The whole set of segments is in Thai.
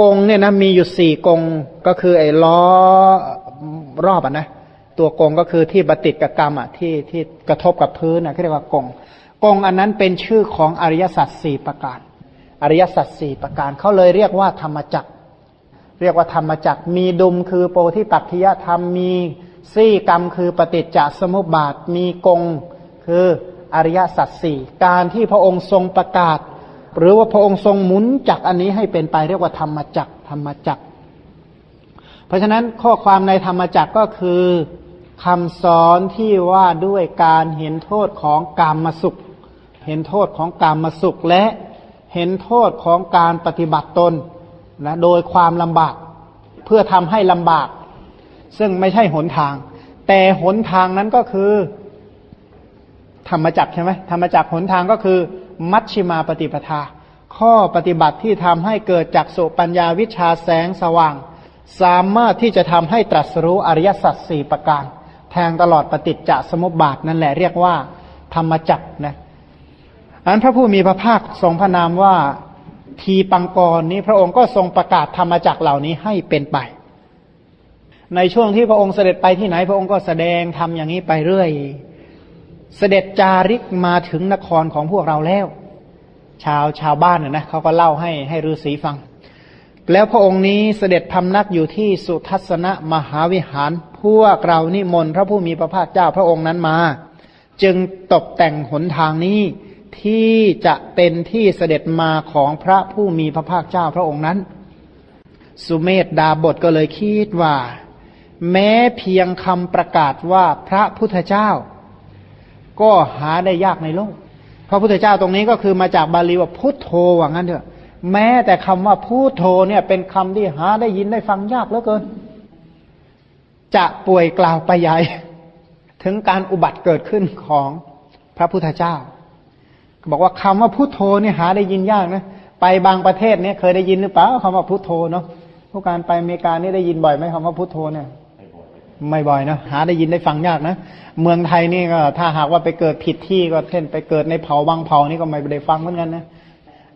กงเนี่ยนะมีอยู่สี่กงก็คือไอ้ล้อรอบอะนะตัวกงก็คือที่บติดกับกรรมอะที่ที่กระทบกับพื้นอะเรียกว่ากงกงอันนั้นเป็นชื่อของอริยสัจสี่ประการ อริยสัจสี่ประการเขาเลยเรียกว่าธรรมจักรเรียกว่าธรรมจักรมีดุมคือโปธิปัจจยธรรมมีซี่กรรมคือปฏิจจสมุปบาทมีกงคืออริยสัจสี่การที่พระองค์ทรงประกาศ หรือว่าพระองค์ทรงหมุนจักอันนี้ให้เป็นไปเรียกว่าธรรมจักรธรรมจักรเพราะฉะนั้นข้อความในธรรมจักรก็คือคำสอนที่ว่าด้วยการเห็นโทษของกามมาสุข เห็นโทษของกามมาสุขและเห็นโทษของการปฏิบัติตนนะโดยความลำบากเพื่อทำให้ลำบาก ซึ่งไม่ใช่หนทาง แต่หนทางนั้นก็คือ ธรรมจักใช่ไหมธรรมจักหนทางก็คือ มัชชิมาปฏิปทา ข้อปฏิบัติที่ทำให้เกิดจักสุปัญญาวิชาแสงสว่าง สามารถที่จะทำให้ตรัสรู้อริยสัจสี่ประการ แทงตลอดปฏิจจสมุปบาทนั่นแหละเรียกว่า ธรรมจักนะอันพระผู้มีพระภาคทรงพระนามว่าทีปังกรนี้พระองค์ก็ทรงประกาศธรรมจักเหล่านี้ให้เป็นไป ในช่วงที่พระองค์เสด็จไปที่ไหน พระองค์ก็แสดงทำอย่างนี้ไปเรื่อย เสด็จจาริกมาถึงนครของพวกเราแล้ว ชาวชาวบ้านนะเขาก็เล่าให้ให้ฤาษีฟัง แล้วพระองค์นี้เสด็จพำนักอยู่ที่สุทัศนะมหาวิหาร พวกเรานิมนต์พระผู้มีพระภาคเจ้าพระองค์นั้นมา จึงตกแต่งหนทางนี้ที่จะเป็นที่เสด็จมาของพระผู้มีพระภาคเจ้าพระองค์นั้น สุเมธดาบทก็เลยคิดว่า แม้เพียงคำประกาศว่าพระพุทธเจ้า ก็หาได้ยากในโลก พระพุทธเจ้าตรงนี้ก็คือมาจากบาลีว่าพุทโธว่างั้นเถอะ แม้แต่คำว่าพุทโธเนี่ยเป็นคำที่หาได้ยินได้ฟังยากเหลือเกิน จะป่วยกล่าวไปใหญ่ ถึงการอุบัติเกิดขึ้นของพระพุทธเจ้า บอกว่าคำว่าพุทโธเนี่ยหาได้ยินยากนะไปบางประเทศเนี่ยเคยได้ยินหรือเปล่าคำว่าพุทโธเนาะพวกการไปอเมริกานี่ได้ยินบ่อยไหมคำว่าพุทโธเนี่ย ไม่บ่อยนะหาได้ยินได้ฟังยากนะ เมืองไทยนี่ก็ถ้าหากว่าไปเกิดผิดที่ก็เช่นไปเกิดในเผาบางเผานี่ก็ไม่ได้ฟังเหมือนกันนะ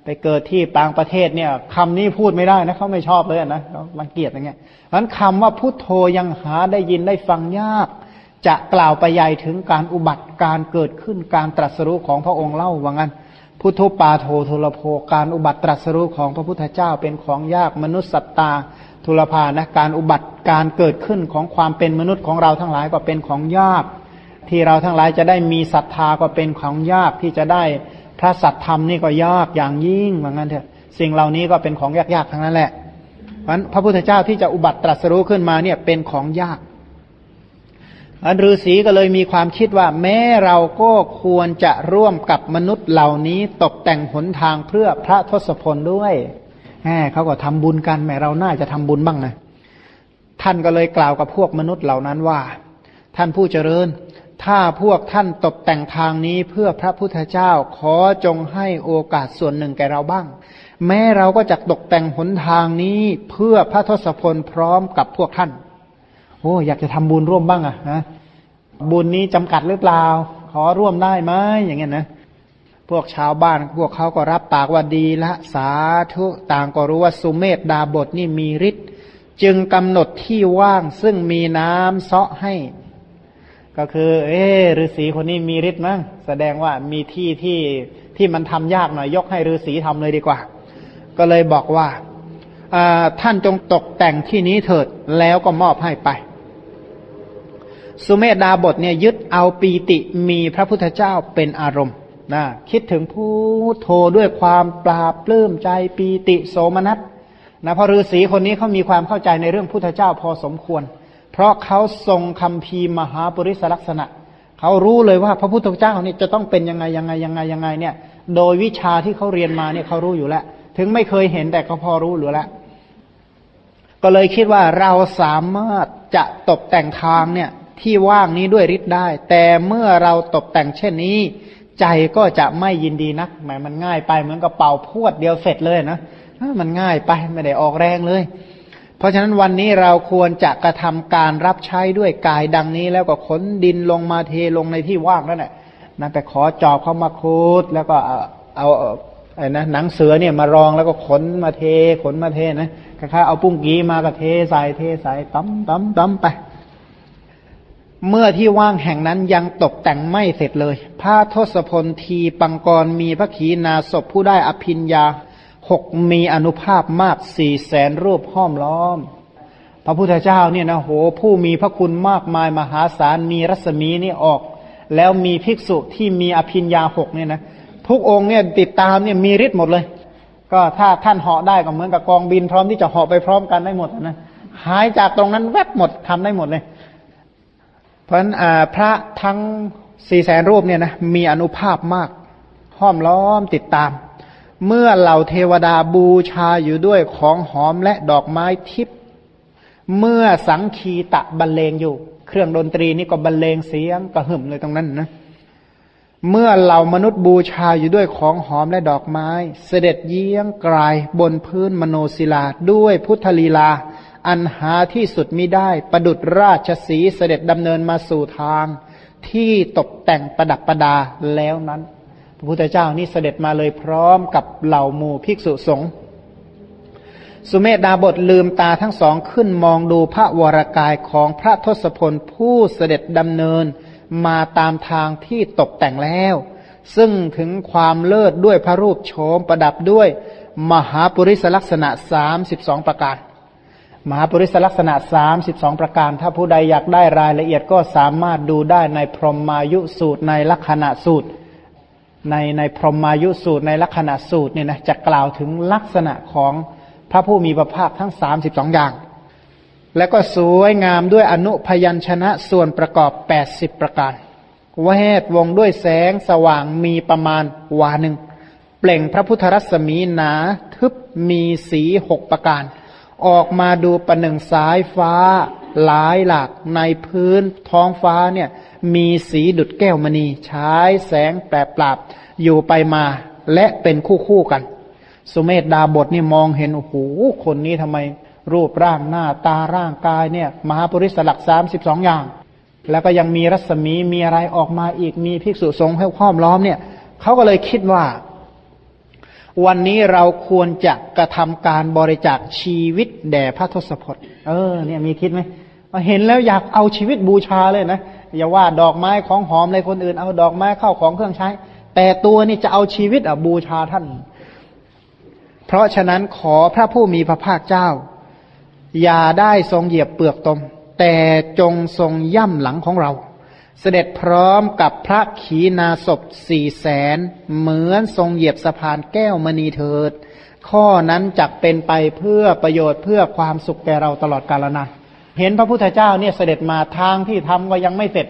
ไปเกิดที่ต่างประเทศเนี่ยคำนี้พูดไม่ได้นะเขาไม่ชอบเลยนะเขารังเกียจอย่างเงี้ยเพราะนั้นคำว่าพุทโธยังหาได้ยินได้ฟังยาก จะกล่าวไปใหญ่ถึงการอุบัติการเกิดขึ้นการตรัสรู้ของพระองค์เล่าว่างั้นพุทโธปาโทโทรโพการอุบัติตรัสรู้ของพระพุทธเจ้าเป็นของยากมนุษย์สัตตา ทุลภานะการอุบัติการเกิดขึ้นของความเป็นมนุษย์ของเราทั้งหลายก็เป็นของยาก ที่เราทั้งหลายจะได้มีศรัทธาก็เป็นของยากที่จะได้พระสัตธรรมนี่ก็ยากอย่างยิ่งเหมือนกันเถอะสิ่งเหล่านี้ก็เป็นของยากๆทั้งนั้นแหละเพราะพระพุทธเจ้าที่จะอุบัติตรัสรู้ขึ้นมาเนี่ยเป็นของยากอันฤาษีก็เลยมีความคิดว่า แม้เราก็ควรจะร่วมกับมนุษย์เหล่านี้ตกแต่งหนทางเพื่อพระทศพลด้วย แหมเขาก็ทำบุญกันแม้เราน่าจะทำบุญบ้างนะท่านก็เลยกล่าวกับพวกมนุษย์เหล่านั้นว่า ท่านผู้เจริญ ถ้าพวกท่านตกแต่งทางนี้เพื่อพระพุทธเจ้าขอจงให้โอกาสส่วนหนึ่งแก่เราบ้าง แม้เราก็จะตกแต่งหนทางนี้เพื่อพระทศพลพร้อมกับพวกท่าน โอ้อยากจะทำบุญร่วมบ้างอะนะบุญนี้จำกัดหรือเปล่า ขอร่วมได้ไหมอย่างเงี้ยนะ พวกชาวบ้านพวกเขาก็รับปากว่าดีละสาธุต่างก็รู้ว่าสุเมธดาบทนี่มีฤทธิ์จึงกำหนดที่ว่างซึ่งมีน้ำเซาะให้ ก็คือ เออฤาษีคนนี้มีฤทธิ์มั้งแสดงว่ามีที่ที่ที่มันทำยากหน่อยยกให้ฤาษีทำเลยดีกว่า ก็เลยบอกว่าท่านจงตกแต่งที่นี้เถิดแล้วก็มอบให้ไป สุเมธดาบทเนี่ยยึดเอาปีติมีพระพุทธเจ้าเป็นอารมณ์ นะคิดถึงผู้โทด้วยความปราบปลื้มใจปีติโสมนัสนะพราะฤาษีคนนี้เขามีความเข้าใจในเรื่องพุทธเจ้าพอสมควร เพราะเขาทรงคำพีมหาปริศลักษณะเขารู้เลยว่าพระพุทธเจ้านี่จะต้องเป็นยังไงยังไงยังไงยังไงเนี่ย โดยวิชาที่เขาเรียนมาเนี่ยเขารู้อยู่แล้ว ถึงไม่เคยเห็นแต่เขาพอรู้อยู่แล้ว ก็เลยคิดว่าเราสามารถจะตกแต่งทางเนี่ยที่ว่างนี้ด้วยฤทธิ์ได้ แต่เมื่อเราตกแต่งเช่นนี้ ใจก็จะไม่ยินดีนักหมายมันง่ายไปเหมือนกับเป่าพวดเดียวเสร็จเลยนะมันง่ายไปไม่ได้ออกแรงเลย เพราะฉะนั้นวันนี้เราควรจะกระทำการรับใช้ด้วยกายดังนี้ แล้วก็ขนดินลงมาเทลงในที่ว่างนั่นแหละนั่นไปขอจอบเข้ามาคูดแล้วก็เอาเอาไอ้นะหนังเสือเนี่ยมารองแล้วก็ขนมาเทขนมาเทนะคล้าเอาปุ้งกีมาก็เทใส่เทใส่ตั้มตั้มตั้มไป เมื่อที่ว่างแห่งนั้นยังตกแต่งไม่เสร็จเลยพระทศพลทีปังกรมีพระขีณาศพผู้ได้อภิญญาหกมีอนุภาพมากสี่แสนรูปห้อมล้อม พระพุทธเจ้าเนี่ยนะโหผู้มีพระคุณมากมายมหาศาลมีรัศมีนี่ออก แล้วมีภิกษุที่มีอภิญญาหกเนี่ยนะทุกองค์เนี่ยติดตามเนี่ยมีฤทธิ์หมดเลย ก็ถ้าท่านเหาะได้ก็เหมือนกับกองบินพร้อมที่จะเหาะไปพร้อมกันได้หมดนะหายจากตรงนั้นแวบหมดทำได้หมดเลย ราะฉะนั้นพระทั้งสี่แสนรูปเนี่ยนะมีอนุภาพมาก ห้อมล้อมติดตาม เมื่อเหล่าเทวดาบูชาอยู่ด้วยของหอมและดอกไม้ทิพย์เมื่อสังคีตะบรรเลงอยู่ เครื่องดนตรีนี่ก็บรรเลงเสียงกระหึ่มเลยตรงนั้นนะเมื่อเหล่ามนุษย์บูชาอยู่ด้วยของหอมและดอกไม้ เสด็จเยี่ยงกลายบนพื้นมโนศิลาด้วยพุทธลีลา อันหาที่สุดมิได้ ประดุดราชสีเสด็จดำเนินมาสู่ทาง ที่ตกแต่งประดับประดาแล้วนั้น พระพุทธเจ้านี่เสด็จมาเลยพร้อมกับเหล่าหมู่ภิกษุสงฆ์สุเมธดาบทลืมตาทั้งสองขึ้นมองดูพระวรากายของพระทศพลผู้เสด็จดำเนินมาตามทางที่ตกแต่งแล้ว ซึ่งถึงความเลิศด้วยพระรูปโฉมประดับด้วย มหาปุริสลักษณะสามสิบสองประการ มหาปริสลักษณะสามสิบสองประการ ถ้าผู้ใดอยากได้รายละเอียดก็สามารถดูได้ในพรหมายุสูตรในลักษณะสูตร ในในพรหมายุสูตรในลักษณะสูตรเนี่ยนะจะกล่าวถึงลักษณะของพระผู้มีพระภาคทั้งสามสิบสองอย่าง และก็สวยงามด้วยอนุพยัญชนะส่วนประกอบแปดสิบประการแวดวงด้วยแสงสว่างมีประมาณวาหนึ่ง เปล่งพระพุทธรัศมีหนาทึบมีสีหกประการ ออกมาดูประหนึ่งสายฟ้าหลายหลากในพื้นท้องฟ้าเนี่ย มีสีดุดแก้วมณีใช้แสงแปรปราบอยู่ไปมาและเป็นคู่คู่กัน สุเมธดาบทนี่มองเห็น โอ้โห คนนี้ทำไมรูปร่างหน้าตาร่างกายเนี่ย มหาปริศลักสามสิบสองอย่าง แล้วก็ยังมีรัศมีมีอะไรออกมาอีกมีภิกษุสงฆ์ให้ค้อมล้อมเนี่ยเขาก็เลยคิดว่า วันนี้เราควรจะกระทำการบริจาคชีวิตแด่พระทศพลเออ เนี่ยมีคิดไหมเห็นแล้วอยากเอาชีวิตบูชาเลยนะอย่าว่าดอกไม้ของหอมเลยคนอื่นเอาดอกไม้เข้าของเครื่องใช้ แต่ตัวนี่จะเอาชีวิตอะบูชาท่าน เพราะฉะนั้นขอพระผู้มีพระภาคเจ้า อย่าได้ทรงเหยียบเปลือกตม แต่จงทรงย่ำหลังของเรา เสด็จพร้อมกับพระขีณาสพสี่แสนเหมือนทรงเหยียบสะพานแก้วมณีเถิด ข้อนั้นจักเป็นไปเพื่อประโยชน์เพื่อความสุขแก่เราตลอดกาลนะเห็นพระพุทธเจ้าเนี่ยเสด็จมาทางที่ทำก็ยังไม่เสร็จ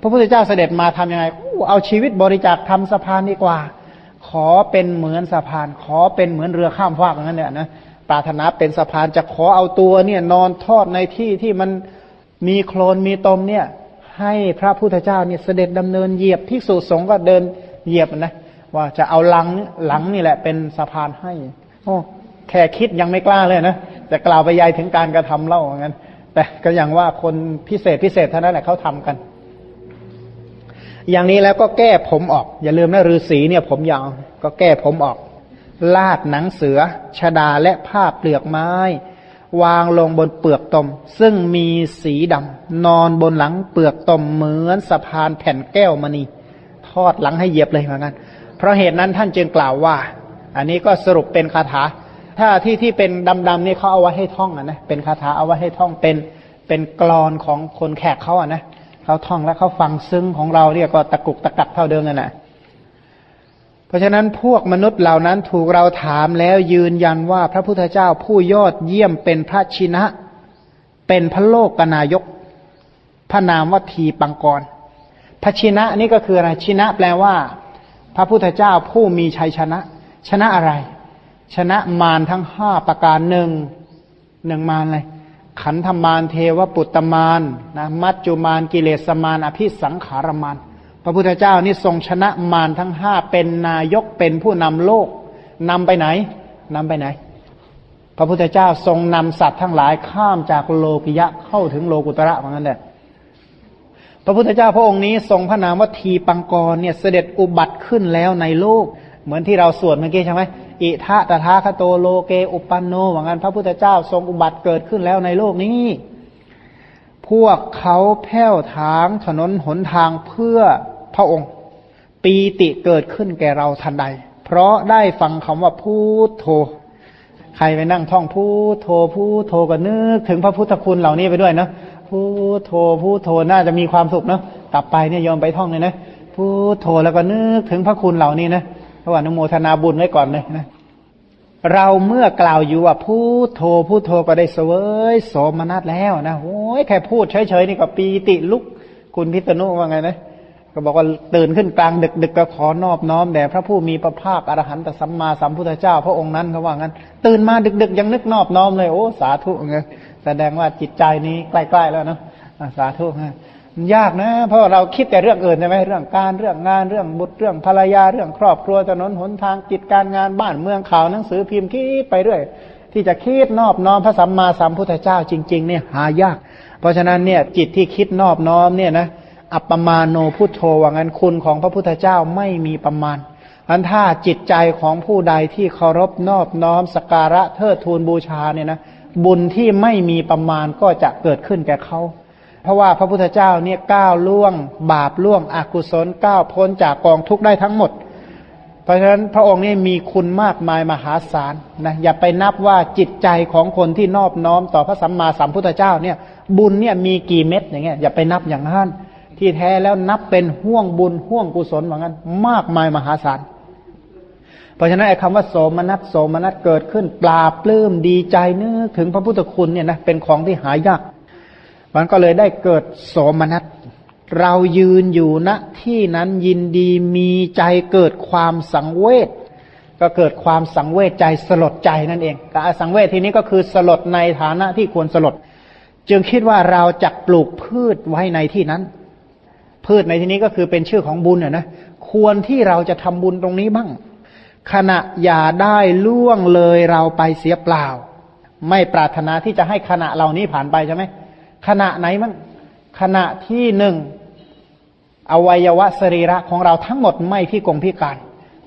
พระพุทธเจ้าเสด็จมาทํำยังไงเอาชีวิตบริจาคทำสะพานดีกว่า ขอเป็นเหมือนสะพาน ขอเป็นเหมือนเรือข้ามฟากอย่างนั้นเนี่ยนะปรารถนาเป็นสะพานจะขอเอาตัวเนี่ยนอนทอดในที่ที่มันมีโคลนมีตมเนี่ย ให้พระพุทธเจ้าเนี่ยเสด็จดำเนินเหยียบภิกษุสงฆ์ก็เดินเหยียบนะ ว่าจะเอาหลังหลังนี่แหละเป็นสะพานให้ โอ้แค่คิดยังไม่กล้าเลยนะจะกล่าวไปยายถึงการกระทำเล่าอย่างนั้น แต่ก็อย่างว่าคนพิเศษพิเศษเท่านั้นแหละเขาทำกัน อย่างนี้แล้วก็แก้ผมออก อย่าลืมนะฤาษีเนี่ย ผมยาว ก็แก้ผมออก ลาดหนังเสือชดาและผ้าเปลือกไม้ วางลงบนเปลือกตม ซึ่งมีสีดำนอนบนหลังเปลือกตมเหมือนสะพานแผ่นแก้วมณีทอดหลังให้เหยียบเลยเหมือนกันเพราะเหตุนั้นท่านจึงกล่าวว่า อันนี้ก็สรุปเป็นคาถา ถ้าที่ที่เป็นดำๆนี่เขาเอาไว้ให้ท่องอะนะเป็นคาถาเอาไว้ให้ท่องเป็นเป็นกรอนของคนแขกเขาอะนะเขาท่องแล้วเขาฟังซึ้งของเราเรียก็ตะกุกตะกักเท่าเดิมกันนะ เพราะฉะนั้นพวกมนุษย์เหล่านั้นถูกเราถามแล้วยืนยันว่าพระพุทธเจ้าผู้ยอดเยี่ยมเป็นพระชินะ เป็นพระโลกกนายก พระนามว่าทีปังกร พระชินะนี่ก็คืออะไรชินะแปลว่า พระพุทธเจ้าผู้มีชัยชนะ ชนะอะไร ชนะมารทั้งห้าประการหนึ่งหนึ่งมารเลยขันธมารเทวปุตตมารนะมัจจุมารกิเลสมารอภิสังขารมาร ระพุทธเจ้านี่ทรงชนะมารทั้งห้าเป็นนายกเป็นผู้นำโลกนำไปไหนนำไปไหน พระพุทธเจ้าทรงนำสัตว์ทั้งหลายข้ามจากโลกิยะเข้าถึงโลกุตระเหมือนกันแหละพระพุทธเจ้าพระองค์นี้ทรงพระนามว่าทีปังกรเนี่ยเสด็จอุบัติขึ้นแล้วในโลก เหมือนที่เราสวดเมื่อกี้ใช่ไหมอิทะตถาคโตโลเกอุปันโนว่างั้นพระพุทธเจ้าทรงอุบัติเกิดขึ้นแล้วในโลกนี้ พวกเขาแผ้วทางถนนหนทางเพื่อ ระองค์ ปีติเกิดขึ้นแก่เราทันใด เพราะได้ฟังคำว่าพูดโทใครไปนั่งท่องพูดโทพูดโทก็นึกถึงพระพุทธคุณเหล่านี้ไปด้วยนะพูดโทพูดโทน่าจะมีความสุขเนาะกลับไปเนี่ยยอมไปท่องเลยนะพูดโทแล้วก็นึกถึงพระคุณเหล่านี้นะพระว่านุโมทนาบุญไว้ก่อนเลยนะเราเมื่อกล่าวอยู่ว่าพูดโทพูดโทก็ได้เสวยโสมนัสแล้วนะโอ้ยแค่พูดเฉยๆนี่ก็ปีติลุก คุณพิษณุว่าไงนะ ก็บอกว่าตื่นขึ้นกลางดึกๆกก็ขอนอบน้อมแด่พระผู้มีพระภาคอรหันตสัมมาสัมพุทธเจ้า พระองค์นั้นเขาว่างั้น ตื่นมาดึกๆยังนึกนอบน้อมเลยโอ้สาธุไงแสดงว่าจิตใจนี้ใกล้ๆแล้วเนาะสาธุฮะยากนะ เพราะเราคิดแต่เรื่องอื่นใช่ไหมเรื่องการเรื่องงานเรื่องบุตรเรื่องภรรยาเรื่องครอบครัวถนนหนทางกิจการงานบ้านเมืองข่าวหนังสือพิมพ์คิดไปเรื่อยที่จะคิดนอบน้อมพระสัมมาสัมพุทธเจ้าจริง ๆ เนี่ยหายาก เพราะฉะนั้นเนี่ยจิตที่คิดนอบน้อมเนี่ยนะ อัปปมาโนพุทโธว่างั้นคุณของพระพุทธเจ้าไม่มีประมาณอันถ้าจิตใจของผู้ใดที่เคารพนอบน้อมสการะเทิดทูนบูชาเนี่ยนะบุญที่ไม่มีประมาณก็จะเกิดขึ้นแก่เขาเพราะว่าพระพุทธเจ้าเนี่ยก้าวล่วง บาปล่วงอกุศลก้าวพ้นจากกองทุกข์ได้ทั้งหมด เพราะฉะนั้นพระองค์นี่มีคุณมากมายมหาศาลนะอย่าไปนับว่าจิตใจของคนที่นอบน้อมต่อพระสัมมาสัมพุทธเจ้าเนี่ยบุญเนี่ยมีกี่เม็ดอย่างเงี้ยอย่าไปนับอย่างนั้น ที่แท้แล้วนับเป็นห่วงบุญห่วงกุศลเหมือนกันมากมายมหาศาลเพราะฉะนั้นไอ้คำว่าโสมนัสโสมนัสเกิดขึ้น ปลาปลื้มดีใจนึกถึงพระพุทธคุณเนี่ยนะเป็นของที่หายากมันก็เลยได้เกิดโสมนัสเรายืนอยู่ณที่นั้นยินดีมีใจเกิดความสังเวชก็เกิดความสังเวชใจสลดใจนั่นเองการสังเวชทีนี้ก็คือสลดในฐานะที่ควรสลด จึงคิดว่าเราจะปลูกพืชไว้ในที่นั้น พืชในที่นี้ก็คือเป็นชื่อของบุญนะควรที่เราจะทำบุญตรงนี้บ้าง ขณะอย่าได้ล่วงเลยเราไปเสียเปล่า ไม่ปรารถนาที่จะให้ขณะเหล่านี้ผ่านไปใช่ไหมขณะไหนมั้งขณะที่หนึ่งอวัยวะสรีระของเราทั้งหมดไม่พิกงพิการ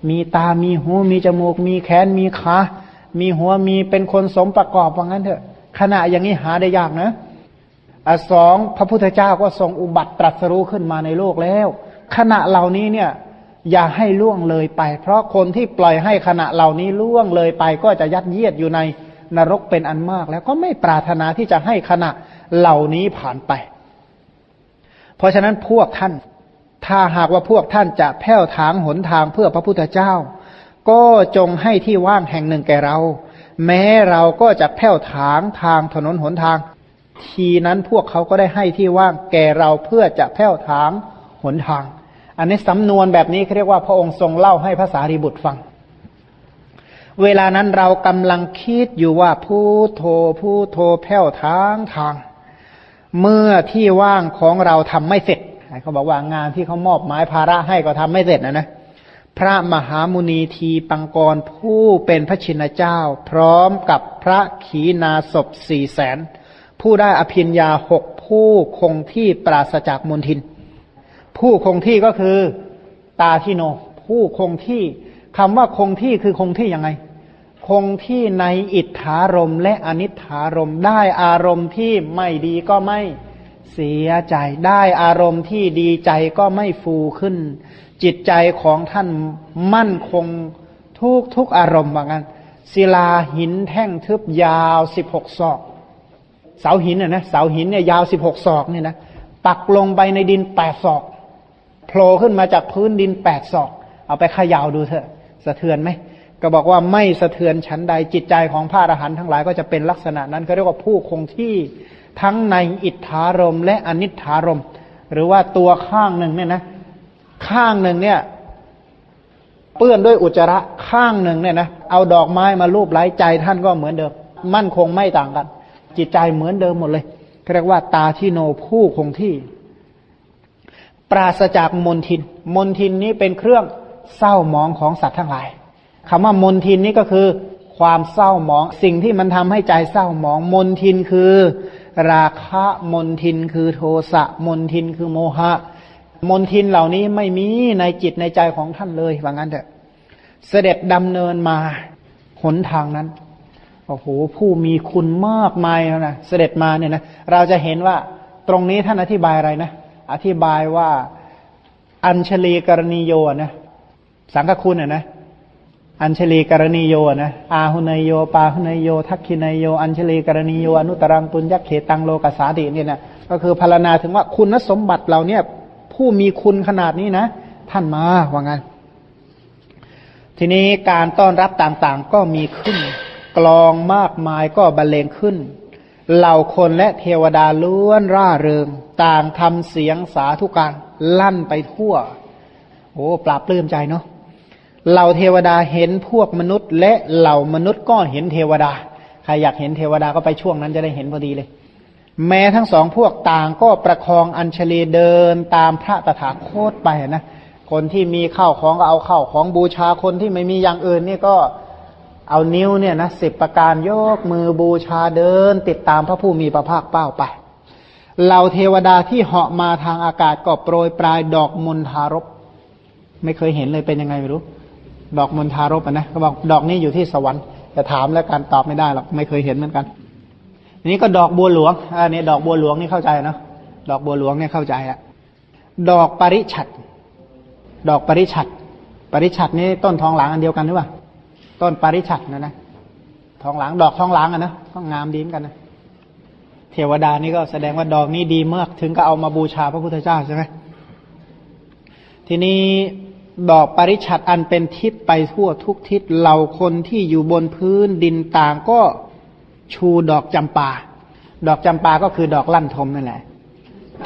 มีตา มีหู มีจมูก มีแขน มีขา มีหัว มีเป็นคนสมประกอบว่างั้นเถอะ ขณะอย่างนี้หาได้ยากนะ อสองพระพุทธเจ้าก็ทรงอุบัติตรัสรู้ขึ้นมาในโลกแล้ว ขณะเหล่านี้เนี่ย อย่าให้ล่วงเลยไป เพราะคนที่ปล่อยให้ขณะเหล่านี้ล่วงเลยไป ก็จะยัดเยียดอยู่ในนรกเป็นอันมาก แล้วก็ไม่ปรารถนาที่จะให้ขณะเหล่านี้ผ่านไป เพราะฉะนั้นพวกท่าน ถ้าหากว่าพวกท่านจะแผ้วทางหนทางเพื่อพระพุทธเจ้า ก็จงให้ที่ว่างแห่งหนึ่งแก่เรา แม้เราก็จะแผ้วทางทางถนนหนทาง ทีนั้นพวกเขาก็ได้ให้ที่ว่างแก่เราเพื่อจะแผ้วทางหนทาง อันนี้สำนวนแบบนี้เขาเรียกว่าพระองค์ทรงเล่าให้ภาษารีบุตรฟัง เวลานั้นเรากำลังคิดอยู่ว่าผู้โทผู้โทแผ่วทางทาง เมื่อที่ว่างของเราทำไม่เสร็จเขาบอกว่างานที่เขามอบหมายภาระให้ก็ทำไม่เสร็จนะนะพระมหามุนีทีปังกรผู้เป็นพระชินเจ้า พร้อมกับพระขีนาศพสี่แสน ผู้ได้อภิญญาหกผู้คงที่ปราศจากมนทิน ผู้คงที่ก็คือตาที่โน ผู้คงที่คำว่าคงที่คือคงที่ยังไง คงที่ในอิทธารมและอนิถารมได้อารมณ์ที่ไม่ดีก็ไม่เสียใจ ได้อารมณ์ที่ดีใจก็ไม่ฟูขึ้น จิตใจของท่านมั่นคงทุกทุกอารมณ์ว่างั้นศิลาหินแท่งทึบยาวสิบหกศอก เสาหินเนี่ยนะเสาหินเนี่ยยาวสิบหกศอกเนี่ยนะปักลงไปในดินแปดศอกโผล่ขึ้นมาจากพื้นดินแปดศอก เอาไปขย่าดูเถอะ สะเทือนไหมก็บอกว่าไม่สะเทือนชั้นใดจิตใจของพระอรหันต์ทั้งหลายก็จะเป็นลักษณะนั้นเขาเรียกว่าผู้คงที่ทั้งในอิทธารมและอนิธารม หรือว่าตัวข้างหนึ่งเนี่ยนะ ข้างหนึ่งเนี่ย เปื้อนด้วยอุจจาระข้างหนึ่งเนี่ยนะเอาดอกไม้มาลูบไล้ใจท่านก็เหมือนเดิม มั่นคงไม่ต่างกัน จิตใจเหมือนเดิมหมดเลยเรียกว่าตาที่โนผู้คงที่ ปราศจากมนทิน มนทินนี้เป็นเครื่องเศร้าหมองของสัตว์ทั้งหลายคำว่ามนทินนี้ก็คือ ความเศร้าหมองสิ่งที่มันทำให้ใจเศร้าหมอง มนทินคือ ราคะมนทินคือโทสะมนทินคือโมหะ มนทินเหล่านี้ไม่มีในจิตในใจของท่านเลยว่างั้นเถอะ เสด็จดำเนินมาหนทางนั้น โอ้โหผู้มีคุณมากมายนะเสด็จมาเนี่ยนะเราจะเห็นว่าตรงนี้ท่านอธิบายอะไรนะ อธิบายว่าอัญชลีกรณีโยนะสังฆคุณอะนะอัญชลีกรณีโยนะอาหุนยโย ปาหุนยโย ทักขินยโย อัญชลีกรณีโย อนุตรังปุญญเขตังโลกสาติเนี่ยนะก็คือพารณาถึงว่าคุณสมบัติเราเนี่ยผู้มีคุณขนาดนี้นะ ท่านมาว่างั้น ทีนี้การต้อนรับต่างๆก็มีขึ้น กลองมากมายก็บรรเลงขึ้น เหล่าคนและเทวดาล้วนร่าเริง ต่างทำเสียงสาธุการลั่นไปทั่ว โอ้ปราบปลื้มใจเนาะเหล่าเทวดาเห็นพวกมนุษย์ และเหล่ามนุษย์ก็เห็นเทวดา ใครอยากเห็นเทวดาก็ไปช่วงนั้นจะได้เห็นพอดีเลย แม้ทั้งสองพวกต่างก็ประคองอัญชลีเดินตามพระตถาคตไปนะ คนที่มีข้าวของก็เอาข้าวของบูชาคนที่ไม่มีอย่างอื่นนี่ก็ เอานิ้วเนี่ยนะสิบประการยกมือบูชาเดิน ติดตามพระผู้มีพระภาคเป้าไปเหล่าเทวดาที่เหาะมาทางอากาศก็โปรยปลายดอกมณฑารบไม่เคยเห็นเลยเป็นยังไงไม่รู้ ดอกมณฑารบนะเขาบอกดอกนี้อยู่ที่สวรรค์จะถามแล้วการตอบไม่ได้หรอกไม่เคยเห็นเหมือนกันนี้ก็ดอกบัวหลวงอันนี้ดอกบัวหลวงนี่เข้าใจเนาะดอกบัวหลวงเนี่ยเข้าใจอะดอกปริชัดดอกปริชัดปริชัดนี่ต้นทองหลางอันเดียวกันหรือเปล่า ต้นปริชัดนะนะทองหลางดอกทองหลางอะนะก็งามดีเหมือนกันนะเทวดานี่ก็แสดงว่าดอกนี้ดีมาก ถึงก็เอามาบูชาพระพุทธเจ้าใช่ไหมทีนี้ดอกปริชัดอันเป็นทิศไปทั่วทุกทิศเหล่าคนที่อยู่บนพื้นดินต่างก็ชูดอกจำปา ดอกจำปาก็คือดอกลั่นทมนั่นแหละ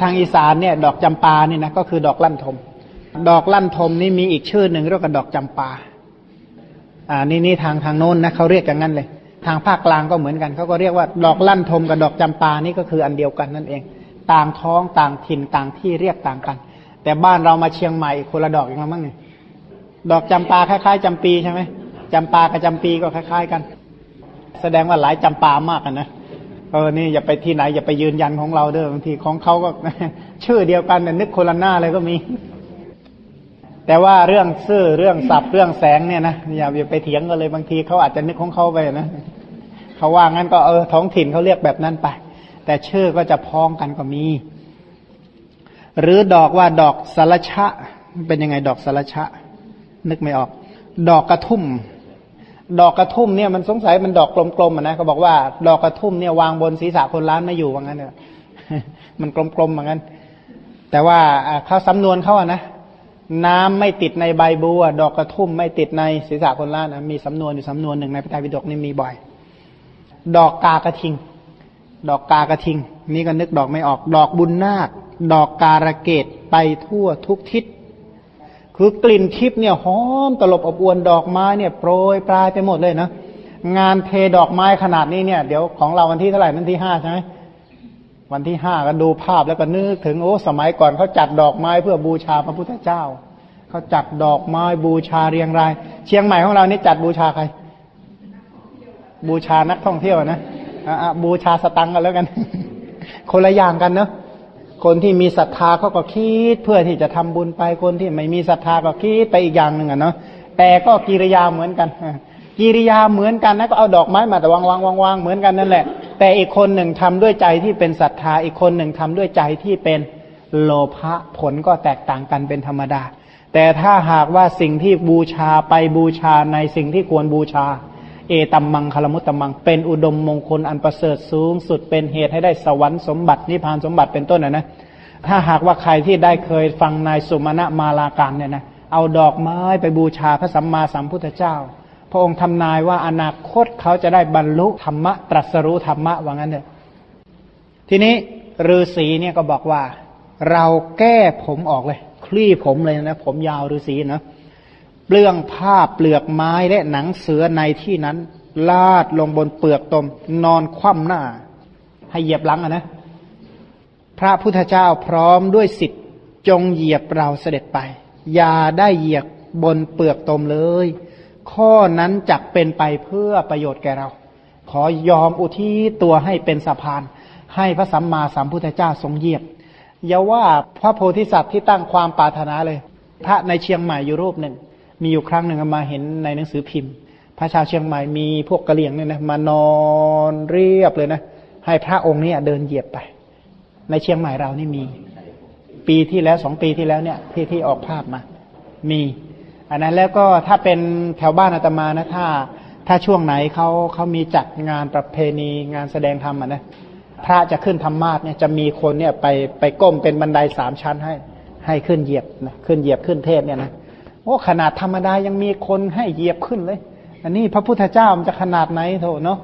ทางอีสานเนี่ย ดอกจำปาเนี่ยนะก็คือดอกลั่นทม ดอกลั่นทมนี่มีอีกชื่อหนึ่งเรียกว่าดอกจำปา อ่านี่นี่ทางทางโน้นนะเขาเรียกอย่างนั้นเลย ทางภาคกลางก็เหมือนกันเขาก็เรียกว่าดอกลั่นทมกับดอกจำปานี่ก็คืออันเดียวกันนั่นเอง ต่างท้องต่างถิ่นต่างที่เรียกต่างกัน แต่บ้านเรามาเชียงใหม่คนละดอกอย่างนั้มั้งเนี่ยดอกจำปาคล้ายๆจำปีใช่ไหมจำปากับจำปีก็คล้าย ๆกัน แสดงว่าหลายจำปามากนนะเออนี่อย่าไปที่ไหนอย่าไปยืนยันของเราเด้อบางทีของเขาก็ชื่อเดียวกันแต่นึกคนละหน้าเลยก็มี แต่ว่าเรื่องซื่อเรื่องสับเรื่องแสงเนี่ยนะอย่าไปเถียงกันเลยบางทีเขาอาจจะนึกของเขาไปนะเขาว่างั้นก็เออท้องถิ่นเขาเรียกแบบนั้นไป แต่ชื่อก็จะพ้องกันก็มี หรือดอกว่าดอกสารชะ เป็นยังไงดอกสารชะ นึกไม่ออก ดอกกระทุ่ม ดอกกระทุ่มเนี่ยมันสงสัยมันดอกกลมๆอะนะเขาบอกว่า ดอกกระทุ่มเนี่ยวางบนศีรษะคนร้านไม่อยู่ว่างั้นเนี่ยมันกลมๆเหมือนกันแต่ว่าเขาสำนวนเขาอะนะ น้ำไม่ติดในใบบัว ดอกกระทุ่มไม่ติดในศีรษะคนร้านะมีสำนวนอยู่สำนวนหนึ่งในพระไตรปิฎกนี่มีบ่อย ดอกกากระทิง ดอกกากระทิง นี่ก็นึกดอกไม่ออก ดอกบุญนาค ดอกการะเกตไปทั่วทุกทิศ คือกลิ่นทิพย์เนี่ยหอมตลบอบอวนดอกไม้เนี่ยโปรยปลายไปหมดเลยนะ งานเทดอกไม้ขนาดนี้เนี่ย เดี๋ยวของเราวันที่เท่าไหร่นั่นที่ห้าใช่ไหม วันที่ห้าก็ดูภาพแล้วก็นึกถึงโอ้สมัยก่อนเขาจัดดอกไม้เพื่อบูชาพระพุทธเจ้าเขาจัดดอกไม้บูชาเรียงราย เชียงใหม่ของเรานี่จัดบูชาใคร บูชานักท่องเที่ยวนะบูชาสตังกันแล้วกัน คนละอย่างกันเนาะคนที่มีศรัทธาเขาก็คิดเพื่อที่จะทำบุญไปคนที่ไม่มีศรัทธาก็คิดไปอีกอย่างหนึ่งอะเนาะแต่ก็กิริยาเหมือนกัน กิริยาเหมือนกันนะก็เอาดอกไม้มาแต่วางวางวางวางเหมือนกันนั่นแหละ แต่อีกคนหนึ่งทำด้วยใจที่เป็นศรัทธา อีกคนหนึ่งทำด้วยใจที่เป็นโลภะผลก็แตกต่างกันเป็นธรรมดา แต่ถ้าหากว่าสิ่งที่บูชาไปบูชาในสิ่งที่ควรบูชา เอตัมมังคลมุตตมัง เป็นอุดมมงคลอันประเสริฐสูงสุดเป็นเหตุให้ได้สวรรค์สมบัตินิพพานสมบัติเป็นต้นนะนะถ้าหากว่าใครที่ได้เคยฟังนายสุมาณะมาลาการเนี่ยนะเอาดอกไม้ไปบูชาพระสัมมาสัมพุทธเจ้า ระองค์ทำนายว่าอนาคตเขาจะได้บรรลุธรรมะตรัสรู้ธรรมะว่างั้นเถอะทีนี้ฤาษีเนี่ยก็บอกว่า เราแก้ผมออกเลย คลี่ผมเลยนะ ผมยาวฤาษีนะเปลืองผ้าเปลือกไม้และหนังเสือในที่นั้น ลาดลงบนเปลือกตม นอนคว่ำหน้า ให้เหยียบหลังอะนะ พระพุทธเจ้าพร้อมด้วยสิทธิ์จงเหยียบเราเสด็จไป อย่าได้เหยียบบนเปลือกตมเลย ข้อนั้นจักเป็นไปเพื่อประโยชน์แก่เรา ขอยอมอุทิศตัวให้เป็นสะพาน ให้พระสัมมาสัมพุทธเจ้าทรงเยียบอย่าว่าพระโพธิสัตว์ที่ตั้งความปรารถนาเลย พระในเชียงใหม่อยู่รูปหนึ่ง มีอยู่ครั้งหนึ่งมาเห็นในหนังสือพิมพ์ พระชาวเชียงใหม่มีพวกกะเหลี่ยงเนี่ยนะมานอนเรียบเลยนะ ให้พระองค์นี้เดินเหยียบไป ในเชียงใหม่เรานี่มี ปีที่แล้วสองปีที่แล้วเนี่ยที่ที่ออกภาพมา มี อันนั้นแล้วก็ถ้าเป็นแถวบ้านอาตมานะถ้า ถ้าช่วงไหนเขาเขามีจัดงานประเพณีงานแสดงธรรมอะนะพระจะขึ้นธรรมาสเนี่ยจะมีคนเนี่ยไปไปก้มเป็นบันไดสามชั้นให้ ให้ขึ้นเหยียบนะขึ้นเหยียบขึ้นเทศเนี่ยนะโอ้ขนาดธรรมดายังมีคนให้เหยียบขึ้นเลย อันนี้พระพุทธเจ้ามันจะขนาดไหนโถเนาะ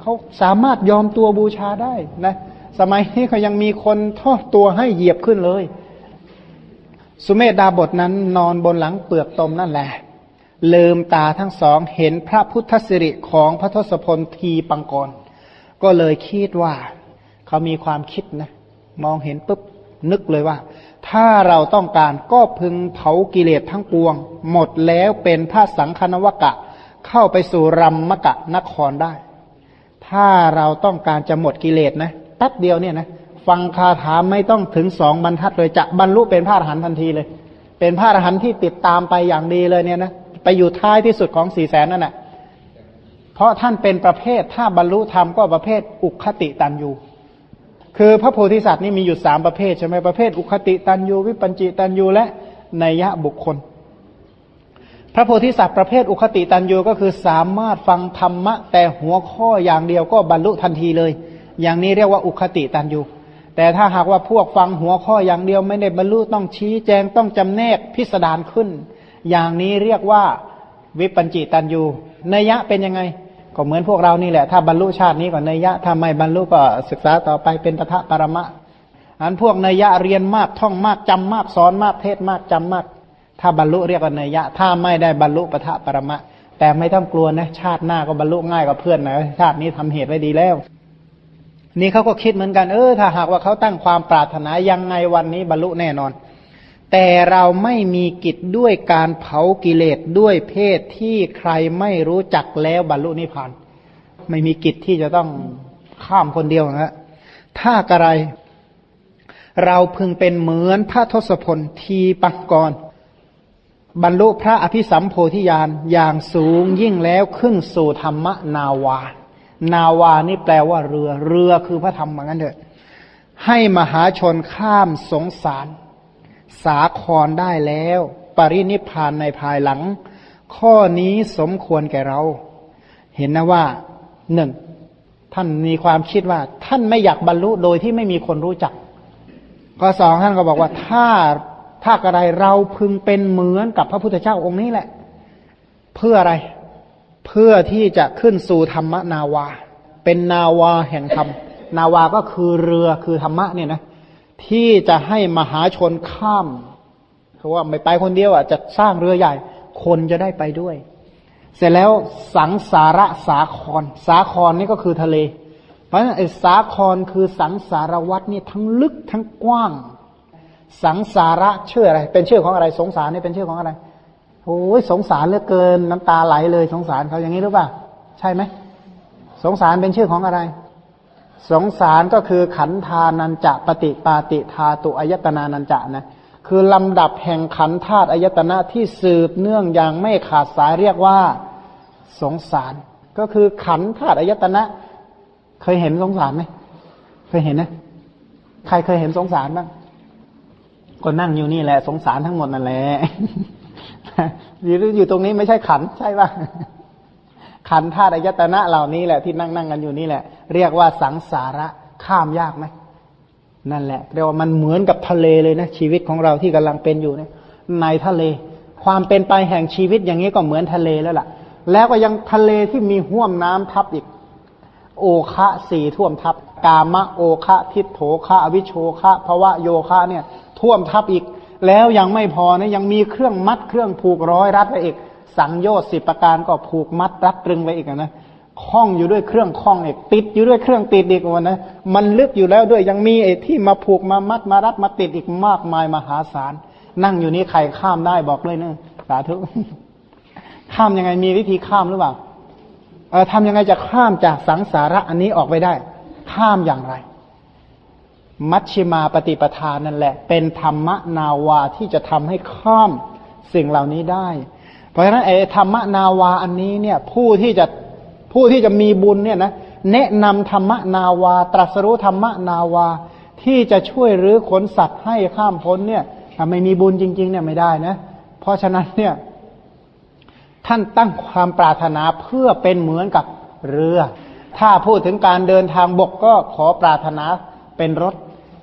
เขาสามารถยอมตัวบูชาได้นะ สมัยนี้เขายังมีคนทอดตัวให้เหยียบขึ้นเลย สุเมธดาบทนั้นนอนบนหลังเปลือกตมนั่นแหละลืมตาทั้งสองเห็นพระพุทธสิริของพระทศพลทีปังกร ก็เลยคิดว่า เขามีความคิดนะ มองเห็นปุ๊บนึกเลยว่า ถ้าเราต้องการก็พึงเผากิเลสทั้งปวง หมดแล้วเป็นพระสังฆนวกะ เข้าไปสู่รัมมกะนครได้ ถ้าเราต้องการจะหมดกิเลสนะแป๊บเดียวเนี่ยนะ ฟังคาถาไม่ต้องถึงสองบรรทัดเลยจะบรรลุเป็นพระอรหันต์ทันทีเลย เป็นพระอรหันต์ที่ติดตามไปอย่างดีเลยเนี่ยนะไปอยู่ท้ายที่สุดของสี่แสนนั่นแหละเพราะท่านเป็นประเภทถ้าบรรลุธรรมก็ประเภทอุคติตันยูคือพระโพธิสัตว์นี่มีอยู่สามประเภทใช่ไหมประเภทอุคติตันยูวิปัญจิตันยูและนัยะบุคคล พระโพธิสัตว์ประเภทอุคติตันยูก็คือสามารถฟังธรรมะแต่หัวข้ออย่างเดียวก็บรรลุทันทีเลย อย่างนี้เรียกว่าอุคติตันยู แต่ถ้าหากว่าพวกฟังหัวข้ออย่างเดียวไม่ได้บรรลุต้องชี้แจงต้องจำแนกพิสดารขึ้น อย่างนี้เรียกว่าวิปัญจิตันยูนัยะเป็นยังไง ก็เหมือนพวกเรานี่แหละ ถ้าบรรลุชาตินี้ก่อนเนยยะถ้าไม่บรรลุก็ศึกษาต่อไปเป็นปทะปรมะอันพวกเนยยะเรียนมากท่องมากจำมากสอนมากเทศมากจำมาก ถ้าบรรลุเรียกว่าเนยยะ ถ้าไม่ได้บรรลุปทะปรมะ แต่ไม่ต้องกลัวนะ ชาติหน้าก็บรรลุง่ายกว่าเพื่อนนะชาตินี้ทำเหตุไว้ดีแล้ว นี่เขาก็คิดเหมือนกันเออถ้าหากว่าเขาตั้งความปรารถนายังไงวันนี้บรรลุแน่นอน แต่เราไม่มีกิจด้วยการเผากิเลสด้วยเพศที่ใครไม่รู้จักแล้วบรรลุนิพพานไม่มีกิจที่จะต้องข้ามคนเดียวนะถ้ากระไร เราพึงเป็นเหมือนพระทศพลทีปังกร บรรลุพระอภิสัมโพธิญาณอย่างสูงยิ่งแล้วขึ้นสู่ธรรมนาวา นาวานี่แปลว่าเรือ เรือคือพระธรรมเหมือนกันเถอะ ให้มหาชนข้ามสงสาร สาครได้แล้ว ปรินิพานในภายหลัง ข้อนี้สมควรแก่เรา เห็นนะว่าหนึ่งท่านมีความคิดว่า ท่านไม่อยากบรรลุโดยที่ไม่มีคนรู้จัก ข้อสองท่านก็บอกว่าถ้าถ้าอะไรเราพึงเป็นเหมือนกับพระพุทธเจ้าองค์นี้แหละ เพื่ออะไร เพื่อที่จะขึ้นสู่ธรรมนาวา เป็นนาวาแห่งธรรม นาวาก็คือเรือคือธรรมะเนี่ยนะที่จะให้มหาชนข้ามเพราะว่าไม่ไปคนเดียวอะจะสร้างเรือใหญ่ คนจะได้ไปด้วย เสร็จแล้วสังสาระสาคร สาครนี่ก็คือทะเล เพราะฉะนั้นไอ้สาครคือสังสารวัตนี่ทั้งลึกทั้งกว้าง สังสาระชื่ออะไร เป็นชื่อของอะไร สงสารนี่เป็นชื่อของอะไร โอ้ยสงสารเหลือเกินน้ำตาไหลเลย สงสารเขาอย่างนี้หรือเปล่าใช่ไหมสงสารเป็นชื่อของอะไร สงสารก็คือขันธานันจะปฏิปาติธาตุอายตนานันจะนะคือลำดับแห่งขันธาตุอายตนะที่สืบเนื่องอย่างไม่ขาดสายเรียกว่าสงสาร ก็คือขันธาตุอายตนะ เคยเห็นสงสารไหมเคยเห็นนะใครเคยเห็นสงสารบ้างก็นั่งอยู่นี่แหละ สงสารทั้งหมดนั่นแหละ อยู่อยู่ตรงนี้ไม่ใช่ขันใช่ป่ะขันธาตุอายตนะเหล่านี้แหละที่นั่งนั่งกันอยู่นี่แหละ เรียกว่าสังสาระข้ามยากไหมนั่นแหละเรียกว่ามันเหมือนกับทะเลเลยนะชีวิตของเราที่กำลังเป็นอยู่เนี่ยในทะเล ความเป็นไปแห่งชีวิตอย่างนี้ก็เหมือนทะเลแล้วล่ะ แล้วก็ยังทะเลที่มีห่วมน้ำทับอีก โอคะสี่ท่วมทับ กามะโอคะทิฏโถคะอวิโชคะภวะโยคะเนี่ย ท่วมทับอีก แล้วยังไม่พอนะยังมีเครื่องมัดเครื่องผูกร้อยรัดไว้อีก สังโยชน์สิบประการก็ผูกมัดรัดตรึงไว้อีกนะคล้องอยู่ด้วยเครื่องคล้องอีกติดอยู่ด้วยเครื่องติดอีกวันนะมันลึกอยู่แล้วด้วยยังมีไอ้ที่มาผูกมามัดมารัดมาติดอีกมากมายมหาศาลนั่งอยู่นี้ใครข้ามได้บอกเลยเนะสาธุข้ามยังไงมีวิธีข้ามหรือเปล่าเออทำยังไงจะข้ามจากสังสาระอันนี้ออกไปได้ ข้ามอย่างไร มัชชิมาปฏิปทานนั่นแหละ เป็นธรรมนาวาที่จะทำให้ข้ามสิ่งเหล่านี้ได้ เพราะฉะนั้นไอ้ธรรมนาวาอันนี้เนี่ยผู้ที่จะผู้ที่จะมีบุญเนี่ยนะแนะนำธรรมนาวา ตรัสรู้ธรรมนาวา ที่จะช่วยรื้อขนสัตว์ให้ข้ามพ้นเนี่ยถ้าไม่มีบุญจริง ๆ เนี่ยไม่ได้นะ เพราะฉะนั้นเนี่ย ท่านตั้งความปรารถนาเพื่อเป็นเหมือนกับเรือ ถ้าพูดถึงการเดินทางบกก็ขอปรารถนาเป็นรถ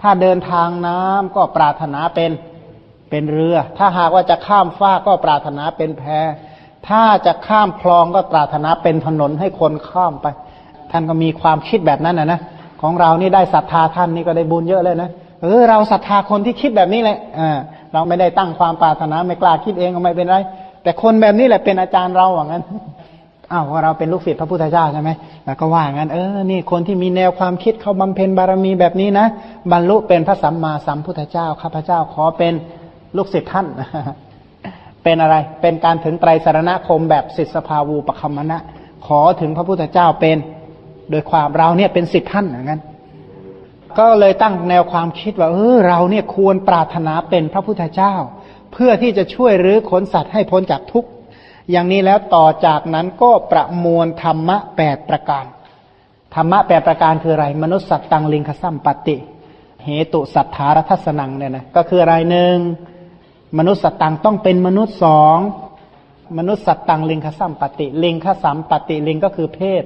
ถ้าเดินทางน้ำก็ปรารถนาเป็นเป็นเรือ ถ้าหากว่าจะข้ามฟ้าก็ปรารถนาเป็นแพถ้าจะข้ามคลองก็ปรารถนาเป็นถนนให้คนข้ามไป ท่านก็มีความคิดแบบนั้นนะนะของเรานี่ได้ศรัทธาท่านนี่ก็ได้บุญเยอะเลยนะเออเราศรัทธาคนที่คิดแบบนี้แหละอ่าเราไม่ได้ตั้งความปรารถนาไม่กล้าคิดเองก็ไม่เป็นไร แต่คนแบบนี้แหละเป็นอาจารย์เราอย่างนั้น อ้าวเราเป็นลูกศิษย์พระพุทธเจ้าใช่ไหมแล้วก็ว่างั้นเออนี่คนที่มีแนวความคิดเขาบำเพ็ญบารมีแบบนี้นะบรรลุเป็นพระสัมมาสัมพุทธเจ้าข้าพเจ้าขอเป็นลูกศิษย์ท่าน เป็นอะไร เป็นการถึงไตรสารณคมแบบศิษสภาวูปคัมมณะขอถึงพระพุทธเจ้าเป็น โดยความเราเนี่ยเป็นศิษย์ท่านอย่างนั้น ก็เลยตั้งแนวความคิดว่า เออเราเนี่ยควรปรารถนาเป็นพระพุทธเจ้า เพื่อที่จะช่วยรื้อขนสัตว์ให้พ้นจากทุกข์ อย่างนี้แล้วต่อจากนั้นก็ประมวลธรรมะแปดประการ ธรรมะแปดประการคืออะไร มนุษย์สัตตังลิงคสัมปติ เหตุสัทธารัทสนังเนี่ยนะก็คืออะไรหนึ่งมนุษย์สัตตังต้องเป็นมนุษย์สองมนุษย์สัตตังลิงคสัมปติลิงคสัมปติลิงก็คือเพศ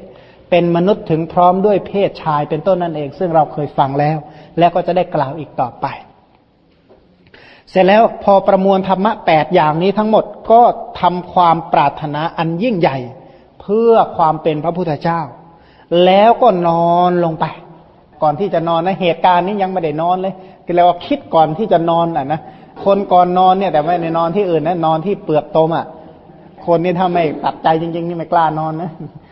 เป็นมนุษย์ถึงพร้อมด้วยเพศชายเป็นต้นนั่นเอง ซึ่งเราเคยฟังแล้ว แล้วก็จะได้กล่าวอีกต่อไป เสร็จแล้วพอประมวลธรรมะแปดอย่างนี้ทั้งหมดก็ทำความปรารถนาอันยิ่งใหญ่ เพื่อความเป็นพระพุทธเจ้า แล้วก็นอนลงไป ก่อนที่จะนอนนะเหตุการณ์นี้ยังไม่ได้นอนเลยก็เลยว่าคิดก่อนที่จะนอนอะนะคนก่อนนอนเนี่ยแต่ไม่ได้นอนที่อื่นนะนอนที่เปลือกตมอะคนนี่ถ้าไม่ตัดใจจริง ๆ นี่ไม่กล้านอนนะ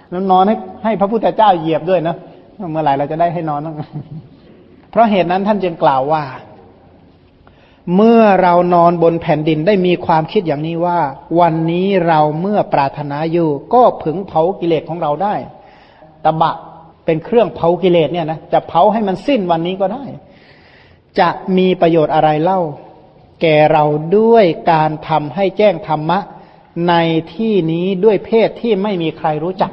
แล้วนอนให้ให้พระพุทธเจ้าเหยียบด้วยนะเมื่อไหร่เราจะได้ให้นอนเพราะเหตุนั้นท่านจึงกล่าวว่า เมื่อเรานอนบนแผ่นดินได้มีความคิดอย่างนี้ว่า วันนี้เราเมื่อปรารถนาอยู่ ก็ผึงเผากิเลสของเราได้ตะบะเป็นเครื่องเผากิเลสเนี่ยนะจะเผาให้มันสิ้นวันนี้ก็ได้ จะมีประโยชน์อะไรเล่า แก่เราด้วยการทำให้แจ้งธรรมะ ในที่นี้ด้วยเพศที่ไม่มีใครรู้จัก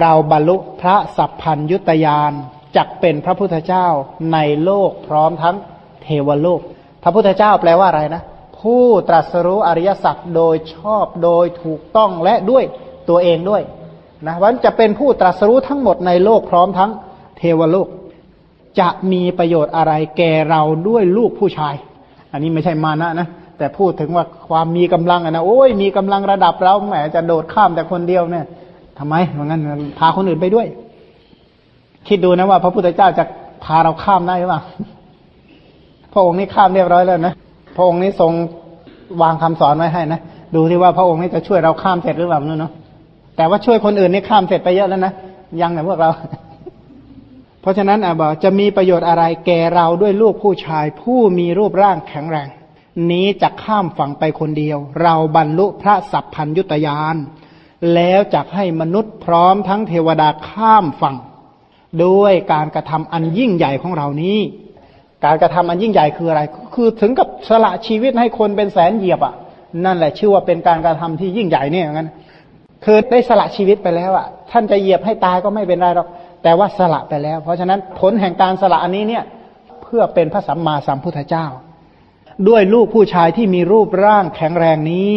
เราบรรลุพระสัพพัญยุตยานจักเป็นพระพุทธเจ้าในโลกพร้อมทั้งเทวโลก พระพุทธเจ้าแปลว่าอะไรนะ ผู้ตรัสรู้อริยสัจโดยชอบโดยถูกต้องและด้วยตัวเองด้วยนะวันจะเป็นผู้ตรัสรู้ทั้งหมดในโลกพร้อมทั้งเทวโลก จะมีประโยชน์อะไรแก่เราด้วยลูกผู้ชาย อันนี้ไม่ใช่มานะนะแต่พูดถึงว่าความมีกำลังนะโอ้ยมีกำลังระดับเราแหมจะโดดข้ามแต่คนเดียวเนี่ยทำไมเหมือนกันพาคนอื่นไปด้วย คิดดูนะว่า พระพุทธเจ้าจะพาเราข้ามได้หรือเปล่า พระองค์นี้ข้ามเรียบร้อยแล้วนะ พระองค์นี้ทรงวางคำสอนไว้ให้นะ ดูที่ว่าพระองค์นี้จะช่วยเราข้ามเสร็จหรือเปล่าเนาะ แต่ว่าช่วยคนอื่นนี่ข้ามเสร็จไปเยอะแล้วนะ ยังแต่พวกเรา เพราะฉะนั้นอะบอกจะมีประโยชน์อะไรแก่เราด้วยลูกผู้ชาย ผู้มีรูปร่างแข็งแรง นี้จะข้ามฝั่งไปคนเดียว เราบรรลุพระสัพพัญยุตยาน แล้วจะให้มนุษย์พร้อมทั้งเทวดาข้ามฝั่ง ด้วยการกระทำอันยิ่งใหญ่ของเรานี้ การกระทำอันยิ่งใหญ่คืออะไร คือถึงกับสละชีวิตให้คนเป็นแสนเหยียบอะ นั่นแหละชื่อว่าเป็นการกระทำที่ยิ่งใหญ่เนี่ยงั้น คือได้สละชีวิตไปแล้วอะ ท่านจะเหยียบให้ตายก็ไม่เป็นไรหรอก แต่ว่าสละไปแล้ว เพราะฉะนั้นผลแห่งการสละอันนี้เนี่ย เพื่อเป็นพระสัมมาสัมพุทธเจ้า ด้วยลูกผู้ชายที่มีรูปร่างแข็งแรงนี้